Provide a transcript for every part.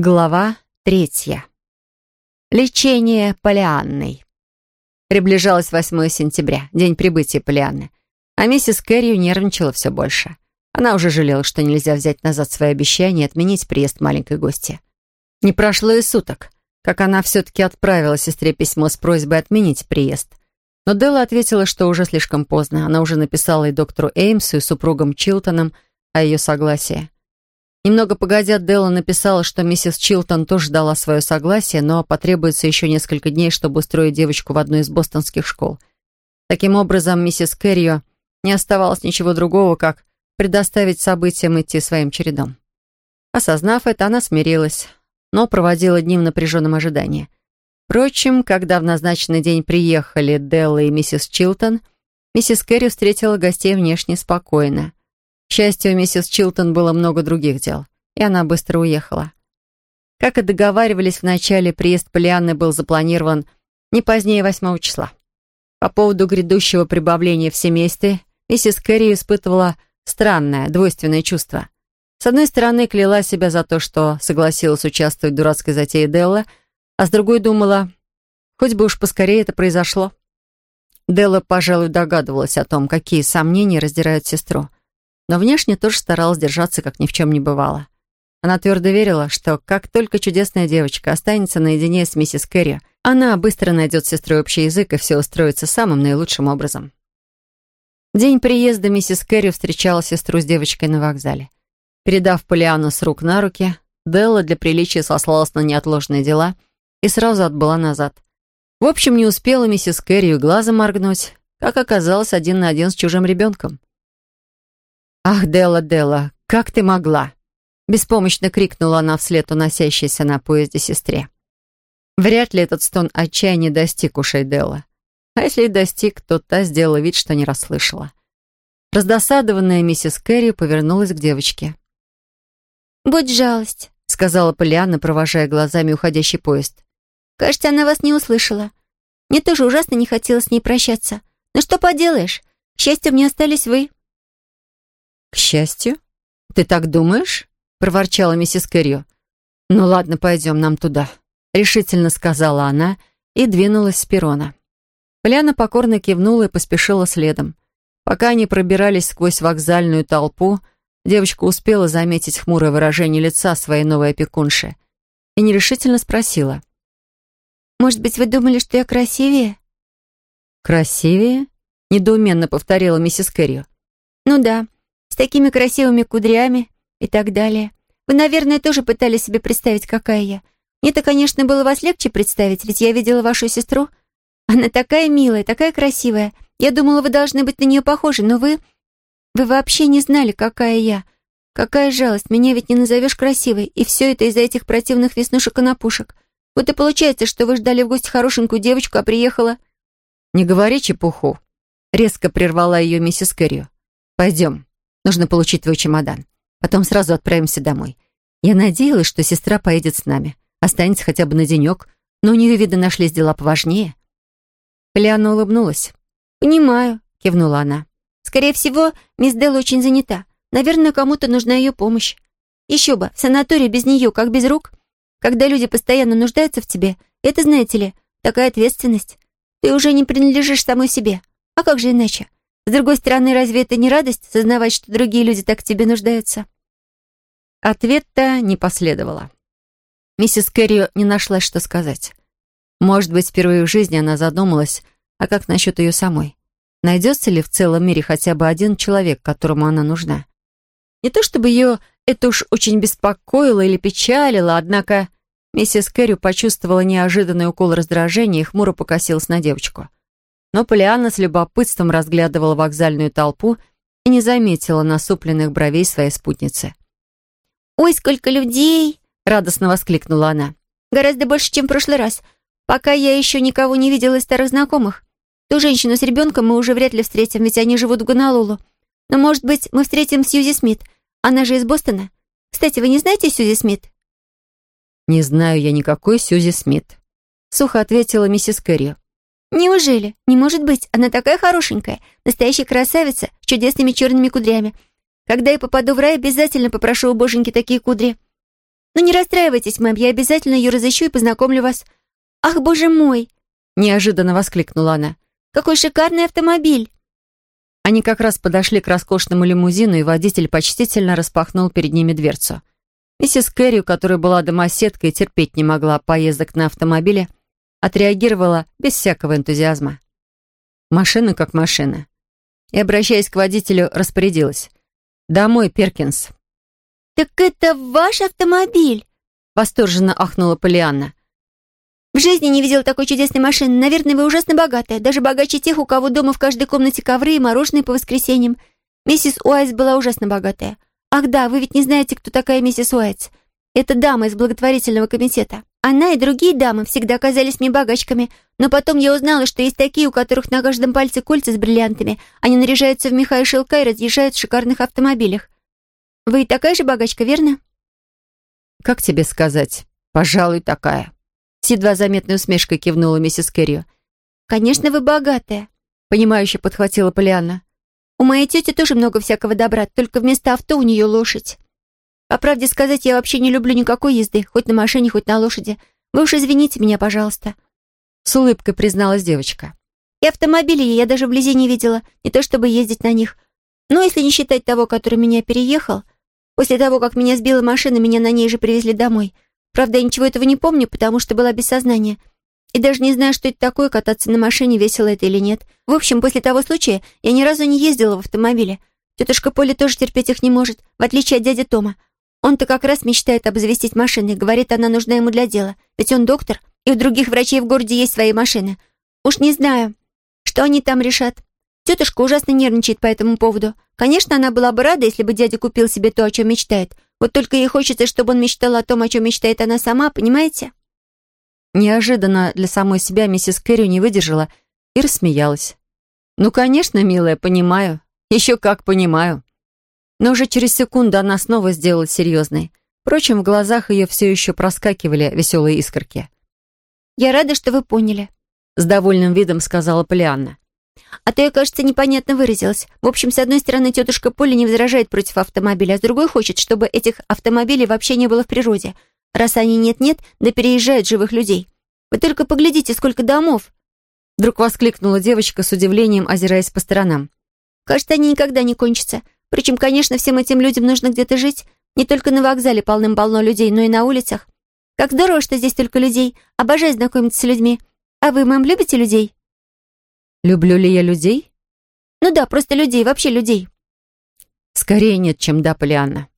Глава третья. Лечение Полианной. Приближалось 8 сентября, день прибытия Полианны, а миссис Кэррию нервничала все больше. Она уже жалела, что нельзя взять назад свои обещания и отменить приезд маленькой гости. Не прошло и суток, как она все-таки отправила сестре письмо с просьбой отменить приезд. Но Делла ответила, что уже слишком поздно. Она уже написала и доктору Эймсу, и супругам Чилтонам о ее согласии. Немного погодя, Делла написала, что миссис Чилтон тоже дала свое согласие, но потребуется еще несколько дней, чтобы устроить девочку в одну из бостонских школ. Таким образом, миссис Кэррио не оставалось ничего другого, как предоставить событиям идти своим чередом. Осознав это, она смирилась, но проводила дни в напряженном ожидании. Впрочем, когда в назначенный день приехали Делла и миссис Чилтон, миссис Кэрри встретила гостей внешне спокойно. К счастью, у миссис Чилтон было много других дел, и она быстро уехала. Как и договаривались в начале, приезд Полианны был запланирован не позднее 8 числа. По поводу грядущего прибавления в семействе миссис Кэрри испытывала странное, двойственное чувство. С одной стороны, кляла себя за то, что согласилась участвовать в дурацкой затее Делла, а с другой думала, хоть бы уж поскорее это произошло. Делла, пожалуй, догадывалась о том, какие сомнения раздирают сестру но внешне тоже старалась держаться, как ни в чем не бывало. Она твердо верила, что как только чудесная девочка останется наедине с миссис Кэрри, она быстро найдет с общий язык и все устроится самым наилучшим образом. день приезда миссис Кэрри встречала сестру с девочкой на вокзале. Передав Полиану с рук на руки, Делла для приличия сослалась на неотложные дела и сразу отбыла назад. В общем, не успела миссис Кэрри глазом моргнуть, как оказалось один на один с чужим ребенком. «Ах, Делла, Делла, как ты могла?» Беспомощно крикнула она вслед уносящейся на поезде сестре. Вряд ли этот стон отчаяния достиг ушей Делла. А если и достиг, то та сделала вид, что не расслышала. Раздосадованная миссис Кэрри повернулась к девочке. «Будь жалость», — сказала Полианна, провожая глазами уходящий поезд. «Кажется, она вас не услышала. Мне тоже ужасно не хотелось с ней прощаться. Но что поделаешь? К счастью, мне остались вы». «К счастью? Ты так думаешь?» — проворчала миссис Кэррио. «Ну ладно, пойдем нам туда», — решительно сказала она и двинулась с перрона. Поляна покорно кивнула и поспешила следом. Пока они пробирались сквозь вокзальную толпу, девочка успела заметить хмурое выражение лица своей новой опекунши и нерешительно спросила. «Может быть, вы думали, что я красивее?» «Красивее?» — недоуменно повторила миссис Кэррио. «Ну да такими красивыми кудрями и так далее. Вы, наверное, тоже пытались себе представить, какая я. Мне-то, конечно, было вас легче представить, ведь я видела вашу сестру. Она такая милая, такая красивая. Я думала, вы должны быть на нее похожи, но вы... Вы вообще не знали, какая я. Какая жалость, меня ведь не назовешь красивой, и все это из-за этих противных веснушек и напушек. Вот и получается, что вы ждали в гости хорошенькую девочку, а приехала... «Не говори чепуху», — резко прервала ее миссис Кэррио. «Пойдем». Нужно получить твой чемодан. Потом сразу отправимся домой. Я надеялась, что сестра поедет с нами. Останется хотя бы на денек, но у нее, видно, нашлись дела поважнее». Лиана улыбнулась. «Понимаю», — кивнула она. «Скорее всего, мисс Делла очень занята. Наверное, кому-то нужна ее помощь. Еще бы, в санатории без нее, как без рук. Когда люди постоянно нуждаются в тебе, это, знаете ли, такая ответственность. Ты уже не принадлежишь самой себе. А как же иначе? С другой стороны, разве это не радость, сознавать, что другие люди так в тебе нуждаются?» Ответа не последовало. Миссис Кэррио не нашла, что сказать. Может быть, впервые в жизни она задумалась, а как насчет ее самой? Найдется ли в целом мире хотя бы один человек, которому она нужна? Не то чтобы ее это уж очень беспокоило или печалило, однако миссис Кэррио почувствовала неожиданный укол раздражения и хмуро покосилась на девочку но Полианна с любопытством разглядывала вокзальную толпу и не заметила насупленных бровей своей спутницы. «Ой, сколько людей!» — радостно воскликнула она. «Гораздо больше, чем в прошлый раз. Пока я еще никого не видела из старых знакомых. Ту женщину с ребенком мы уже вряд ли встретим, ведь они живут в Гонолулу. Но, может быть, мы встретим Сьюзи Смит. Она же из Бостона. Кстати, вы не знаете Сьюзи Смит?» «Не знаю я никакой Сьюзи Смит», — сухо ответила миссис Кэррио. «Неужели? Не может быть. Она такая хорошенькая. Настоящая красавица с чудесными черными кудрями. Когда я попаду в рай, обязательно попрошу у боженьки такие кудри». «Ну не расстраивайтесь, мэм, я обязательно ее разыщу и познакомлю вас». «Ах, боже мой!» — неожиданно воскликнула она. «Какой шикарный автомобиль!» Они как раз подошли к роскошному лимузину, и водитель почтительно распахнул перед ними дверцу. Миссис Кэрри, которая была домоседкой и терпеть не могла поездок на автомобиле, отреагировала без всякого энтузиазма. Машина как машина. И, обращаясь к водителю, распорядилась. «Домой, Перкинс». «Так это ваш автомобиль?» Восторженно ахнула Полианна. «В жизни не видела такой чудесной машины. Наверное, вы ужасно богатая. Даже богаче тех, у кого дома в каждой комнате ковры и мороженое по воскресеньям. Миссис Уайс была ужасно богатая. Ах да, вы ведь не знаете, кто такая миссис Уайтс. Это дама из благотворительного комитета. Она и другие дамы всегда казались мне богачками, но потом я узнала, что есть такие, у которых на каждом пальце кольца с бриллиантами. Они наряжаются в меха и шелка и разъезжают в шикарных автомобилях. Вы такая же богачка, верно? Как тебе сказать? Пожалуй, такая. С едва заметной усмешкой кивнула миссис Кэррио. «Конечно, вы богатая», — понимающе подхватила Полианна. «У моей тети тоже много всякого добра, только вместо авто у нее лошадь. По правде сказать, я вообще не люблю никакой езды, хоть на машине, хоть на лошади. Вы уж извините меня, пожалуйста». С улыбкой призналась девочка. «И автомобили я даже вблизи не видела, не то чтобы ездить на них. Но если не считать того, который меня переехал, после того, как меня сбила машина, меня на ней же привезли домой. Правда, я ничего этого не помню, потому что была без сознания. И даже не знаю, что это такое, кататься на машине, весело это или нет. В общем, после того случая я ни разу не ездила в автомобиле. Тетушка Поля тоже терпеть их не может, в отличие от дяди Тома. Он-то как раз мечтает обзавестись машиной, говорит, она нужна ему для дела. Ведь он доктор, и у других врачей в городе есть свои машины. Уж не знаю, что они там решат. Тетушка ужасно нервничает по этому поводу. Конечно, она была бы рада, если бы дядя купил себе то, о чем мечтает. Вот только ей хочется, чтобы он мечтал о том, о чем мечтает она сама, понимаете? Неожиданно для самой себя миссис Кэрри не выдержала и рассмеялась. «Ну, конечно, милая, понимаю. Еще как понимаю». Но уже через секунду она снова сделалась серьезной. Впрочем, в глазах ее все еще проскакивали веселые искорки. «Я рада, что вы поняли», — с довольным видом сказала Полианна. «А то я, кажется, непонятно выразилась. В общем, с одной стороны, тетушка Поля не возражает против автомобиля, а с другой хочет, чтобы этих автомобилей вообще не было в природе. Раз они нет-нет, да переезжают живых людей. Вы только поглядите, сколько домов!» Вдруг воскликнула девочка с удивлением, озираясь по сторонам. «Кажется, они никогда не кончатся. Причем, конечно, всем этим людям нужно где-то жить. Не только на вокзале полным-полно людей, но и на улицах. Как здорово, что здесь только людей. Обожаю знакомиться с людьми. А вы, мэм, любите людей?» «Люблю ли я людей?» «Ну да, просто людей, вообще людей». «Скорее нет, чем да, Полианна».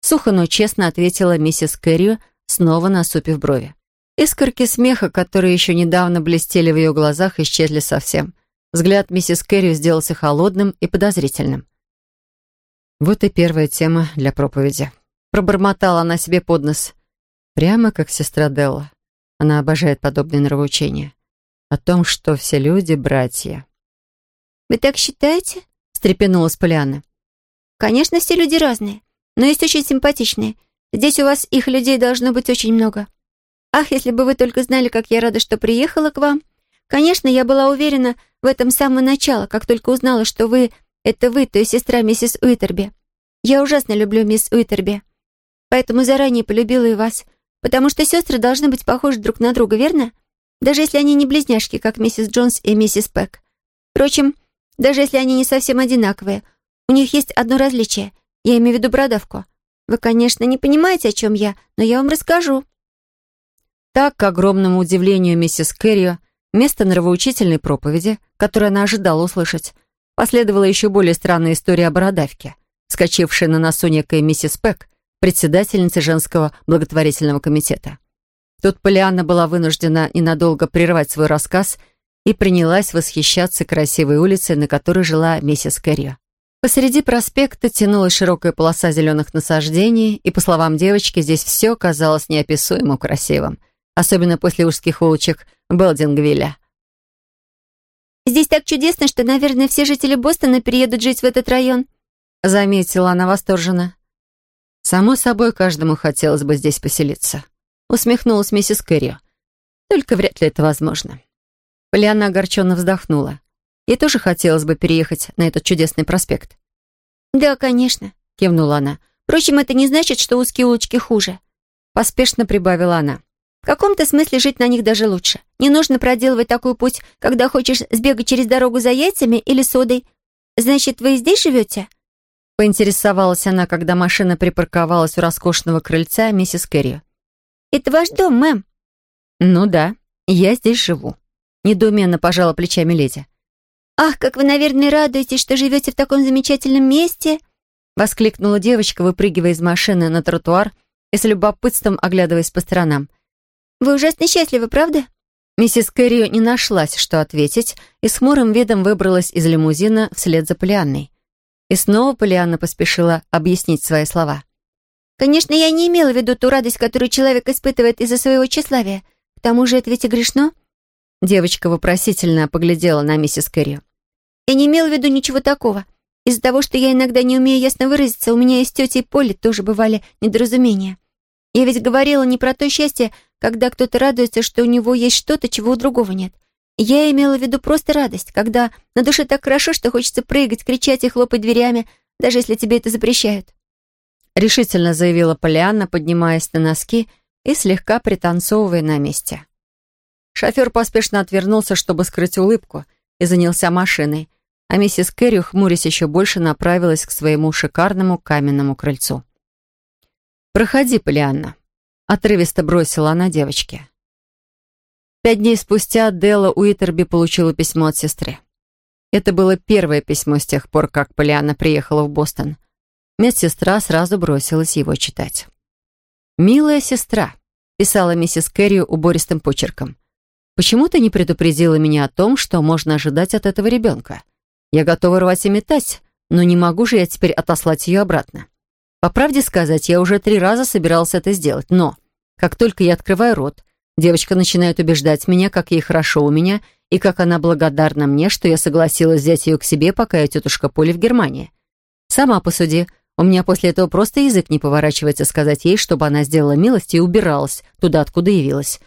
Сухо, но честно ответила миссис Кэррио, снова насупив брови. Искорки смеха, которые еще недавно блестели в ее глазах, исчезли совсем. Взгляд миссис Кэррио сделался холодным и подозрительным. Вот и первая тема для проповеди. Пробормотала она себе под нос. Прямо как сестра Делла. Она обожает подобные нравоучения. О том, что все люди — братья. «Вы так считаете?» — встрепенулась Полианна. «Конечно, все люди разные, но есть очень симпатичные. Здесь у вас их людей должно быть очень много. Ах, если бы вы только знали, как я рада, что приехала к вам. Конечно, я была уверена в этом с самого начала, как только узнала, что вы это вы, то есть сестра миссис Уитерби. Я ужасно люблю мисс Уитерби. Поэтому заранее полюбила и вас. Потому что сестры должны быть похожи друг на друга, верно? Даже если они не близняшки, как миссис Джонс и миссис Пэк. Впрочем, даже если они не совсем одинаковые, у них есть одно различие. Я имею в виду бородавку. Вы, конечно, не понимаете, о чем я, но я вам расскажу. Так, к огромному удивлению миссис Кэррио, вместо нравоучительной проповеди, которую она ожидала услышать, Последовала еще более странная история о бородавке, скачившей на носу некая миссис Пэк, председательница женского благотворительного комитета. Тут Полианна была вынуждена ненадолго прервать свой рассказ и принялась восхищаться красивой улицей, на которой жила миссис Кэррио. Посреди проспекта тянулась широкая полоса зеленых насаждений, и, по словам девочки, здесь все казалось неописуемо красивым, особенно после узких улочек Белдингвилля. Здесь так чудесно, что, наверное, все жители Бостона переедут жить в этот район», — заметила она восторженно. «Само собой, каждому хотелось бы здесь поселиться», — усмехнулась миссис Кэррио. «Только вряд ли это возможно». Полиана огорченно вздохнула. Ей тоже хотелось бы переехать на этот чудесный проспект. «Да, конечно», — кивнула она. «Впрочем, это не значит, что узкие улочки хуже». Поспешно прибавила она. В каком-то смысле жить на них даже лучше. Не нужно проделывать такой путь, когда хочешь сбегать через дорогу за яйцами или содой. Значит, вы здесь живете?» Поинтересовалась она, когда машина припарковалась у роскошного крыльца миссис Кэрри. «Это ваш дом, мэм?» «Ну да, я здесь живу», — недоуменно пожала плечами леди. «Ах, как вы, наверное, радуетесь, что живете в таком замечательном месте!» — воскликнула девочка, выпрыгивая из машины на тротуар и с любопытством оглядываясь по сторонам. «Вы ужасно счастливы, правда?» Миссис Кэррио не нашлась, что ответить, и с хмурым видом выбралась из лимузина вслед за Полианной. И снова Полианна поспешила объяснить свои слова. «Конечно, я не имела в виду ту радость, которую человек испытывает из-за своего тщеславия. К тому же это ведь и грешно». Девочка вопросительно поглядела на миссис Кэррио. «Я не имела в виду ничего такого. Из-за того, что я иногда не умею ясно выразиться, у меня и с тетей Полли тоже бывали недоразумения. Я ведь говорила не про то счастье, когда кто-то радуется, что у него есть что-то, чего у другого нет. Я имела в виду просто радость, когда на душе так хорошо, что хочется прыгать, кричать и хлопать дверями, даже если тебе это запрещают. Решительно заявила Полианна, поднимаясь на носки и слегка пританцовывая на месте. Шофер поспешно отвернулся, чтобы скрыть улыбку, и занялся машиной, а миссис Кэрри, хмурясь еще больше, направилась к своему шикарному каменному крыльцу. «Проходи, Полианна», — отрывисто бросила она девочке. Пять дней спустя Делла Уитерби получила письмо от сестры. Это было первое письмо с тех пор, как Полианна приехала в Бостон. Медсестра сразу бросилась его читать. «Милая сестра», — писала миссис Кэрри убористым почерком, «почему ты не предупредила меня о том, что можно ожидать от этого ребенка?» Я готова рвать и метать, но не могу же я теперь отослать ее обратно. По правде сказать, я уже три раза собирался это сделать, но как только я открываю рот, девочка начинает убеждать меня, как ей хорошо у меня и как она благодарна мне, что я согласилась взять ее к себе, пока я тетушка Поля в Германии. Сама посуди, у меня после этого просто язык не поворачивается сказать ей, чтобы она сделала милость и убиралась туда, откуда явилась.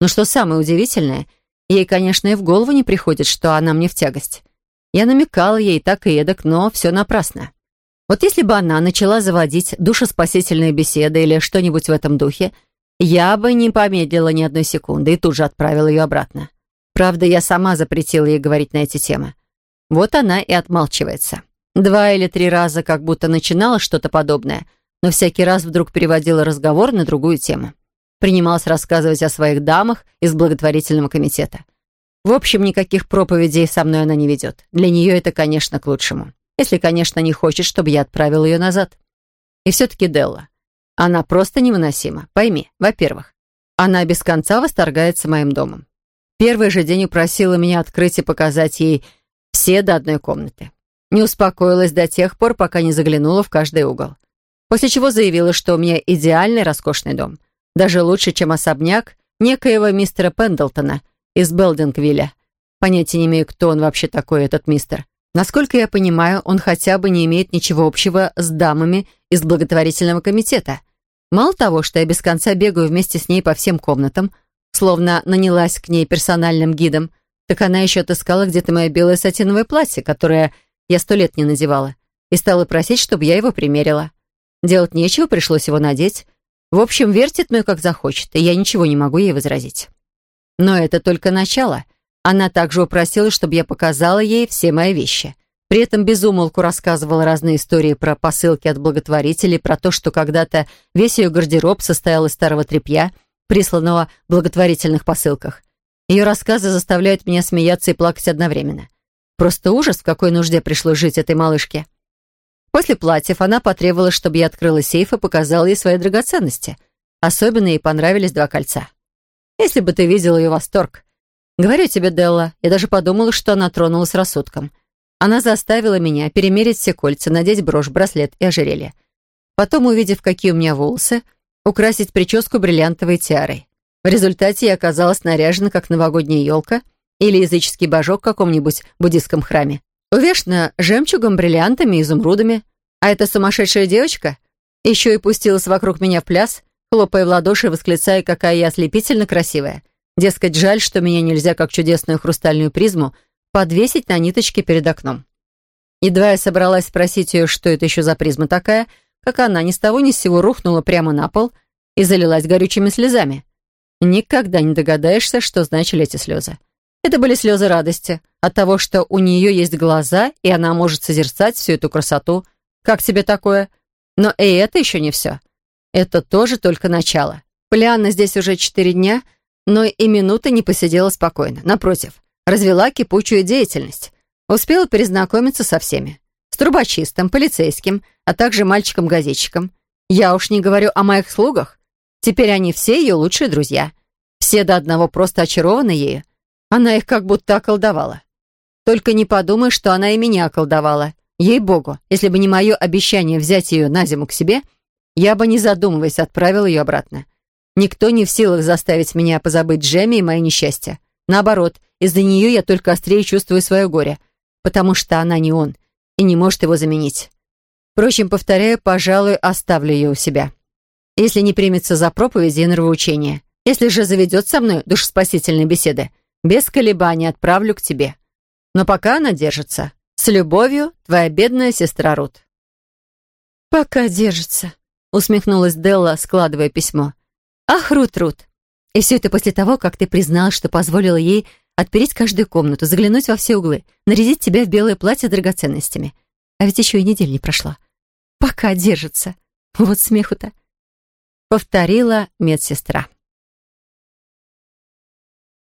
Но что самое удивительное, ей, конечно, и в голову не приходит, что она мне в тягость. Я намекал ей так и эдак, но все напрасно. Вот если бы она начала заводить душеспасительные беседы или что-нибудь в этом духе, я бы не помедлила ни одной секунды и тут же отправила ее обратно. Правда, я сама запретила ей говорить на эти темы. Вот она и отмалчивается. Два или три раза как будто начинала что-то подобное, но всякий раз вдруг переводила разговор на другую тему. Принималась рассказывать о своих дамах из благотворительного комитета. В общем, никаких проповедей со мной она не ведет. Для нее это, конечно, к лучшему. Если, конечно, не хочет, чтобы я отправил ее назад. И все-таки Делла. Она просто невыносима. Пойми, во-первых, она без конца восторгается моим домом. Первый же день упросила меня открыть и показать ей все до одной комнаты. Не успокоилась до тех пор, пока не заглянула в каждый угол. После чего заявила, что у меня идеальный роскошный дом. Даже лучше, чем особняк некоего мистера Пендлтона — из Белдингвилля. Понятия не имею, кто он вообще такой, этот мистер. Насколько я понимаю, он хотя бы не имеет ничего общего с дамами из благотворительного комитета. Мало того, что я без конца бегаю вместе с ней по всем комнатам, словно нанялась к ней персональным гидом, так она еще отыскала где-то мое белое сатиновое платье, которое я сто лет не надевала, и стала просить, чтобы я его примерила. Делать нечего, пришлось его надеть. В общем, вертит мной как захочет, и я ничего не могу ей возразить. Но это только начало. Она также упросила, чтобы я показала ей все мои вещи. При этом безумолку рассказывала разные истории про посылки от благотворителей, про то, что когда-то весь ее гардероб состоял из старого тряпья, присланного в благотворительных посылках. Ее рассказы заставляют меня смеяться и плакать одновременно. Просто ужас, в какой нужде пришлось жить этой малышке. После платьев она потребовала, чтобы я открыла сейф и показала ей свои драгоценности. Особенно ей понравились два кольца. Если бы ты видел ее восторг. Говорю тебе, Делла, я даже подумала, что она тронулась рассудком. Она заставила меня перемерить все кольца, надеть брошь, браслет и ожерелье. Потом, увидев, какие у меня волосы, украсить прическу бриллиантовой тиарой. В результате я оказалась наряжена, как новогодняя елка или языческий божок в каком-нибудь буддийском храме. Увешана жемчугом, бриллиантами, изумрудами. А эта сумасшедшая девочка еще и пустилась вокруг меня в пляс, хлопая в ладоши и восклицая, какая я ослепительно красивая. Дескать, жаль, что меня нельзя, как чудесную хрустальную призму, подвесить на ниточке перед окном. Едва я собралась спросить ее, что это еще за призма такая, как она ни с того ни с сего рухнула прямо на пол и залилась горючими слезами. Никогда не догадаешься, что значили эти слезы. Это были слезы радости от того, что у нее есть глаза, и она может созерцать всю эту красоту. Как тебе такое? Но и это еще не все. Это тоже только начало. Полианна здесь уже четыре дня, но и минуты не посидела спокойно. Напротив, развела кипучую деятельность. Успела перезнакомиться со всеми. С трубочистом, полицейским, а также мальчиком-газетчиком. Я уж не говорю о моих слугах. Теперь они все ее лучшие друзья. Все до одного просто очарованы ею. Она их как будто околдовала. Только не подумай, что она и меня околдовала. Ей-богу, если бы не мое обещание взять ее на зиму к себе, я бы, не задумываясь, отправил ее обратно. Никто не в силах заставить меня позабыть Джемми и мои несчастья. Наоборот, из-за нее я только острее чувствую свое горе, потому что она не он и не может его заменить. Впрочем, повторяю, пожалуй, оставлю ее у себя если не примется за проповеди и нравоучения. Если же заведет со мной душеспасительные беседы, без колебаний отправлю к тебе. Но пока она держится. С любовью, твоя бедная сестра Рут». «Пока держится», — усмехнулась Делла, складывая письмо. «Ах, Рут, Рут! И все это после того, как ты признал, что позволила ей отпереть каждую комнату, заглянуть во все углы, нарядить тебя в белое платье с драгоценностями. А ведь еще и неделя не прошла. Пока держится. Вот смеху-то» повторила медсестра.